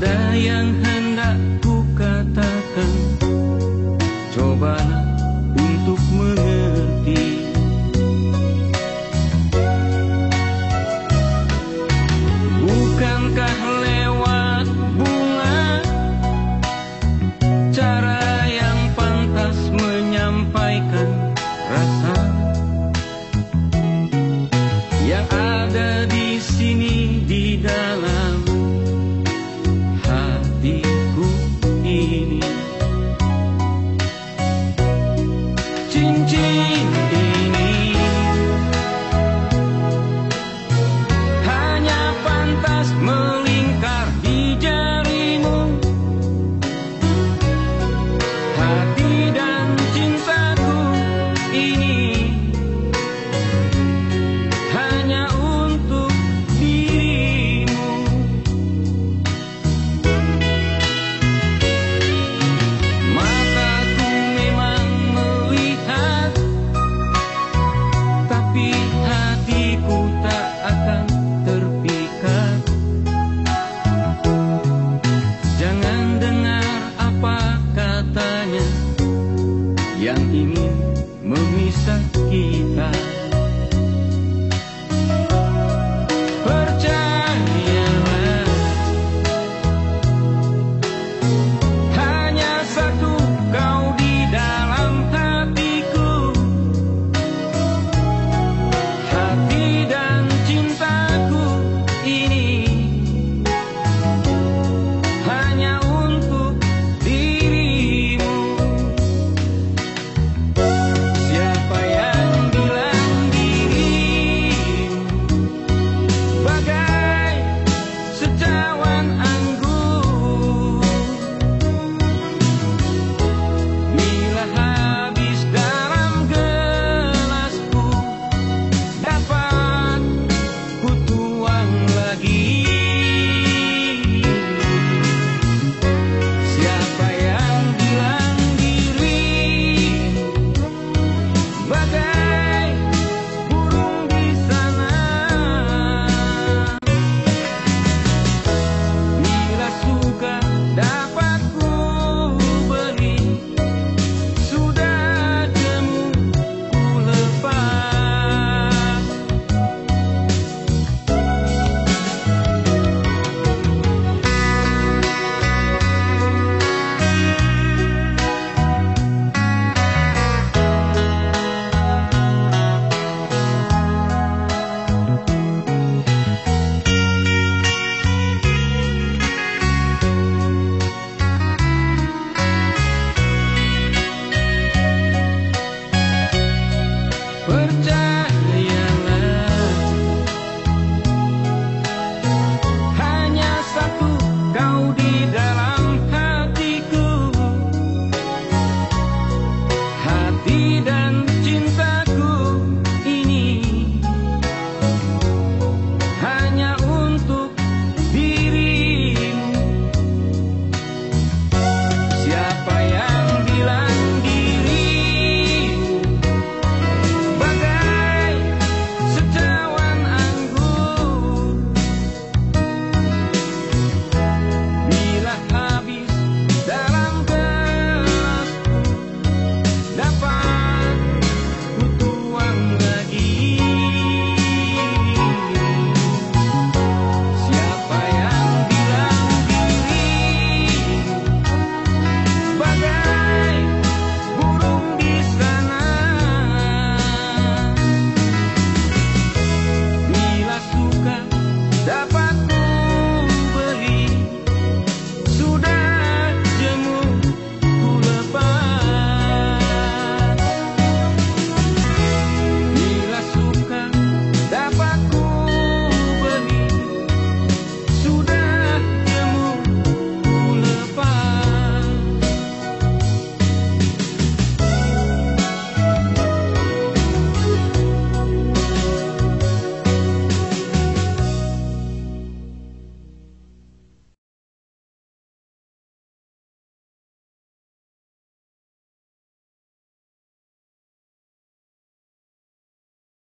ada yang hendak ku katakan Cobalah untuk mengerti. Bukankah lewat bunga Cara yang pantas menyampaikan rasa need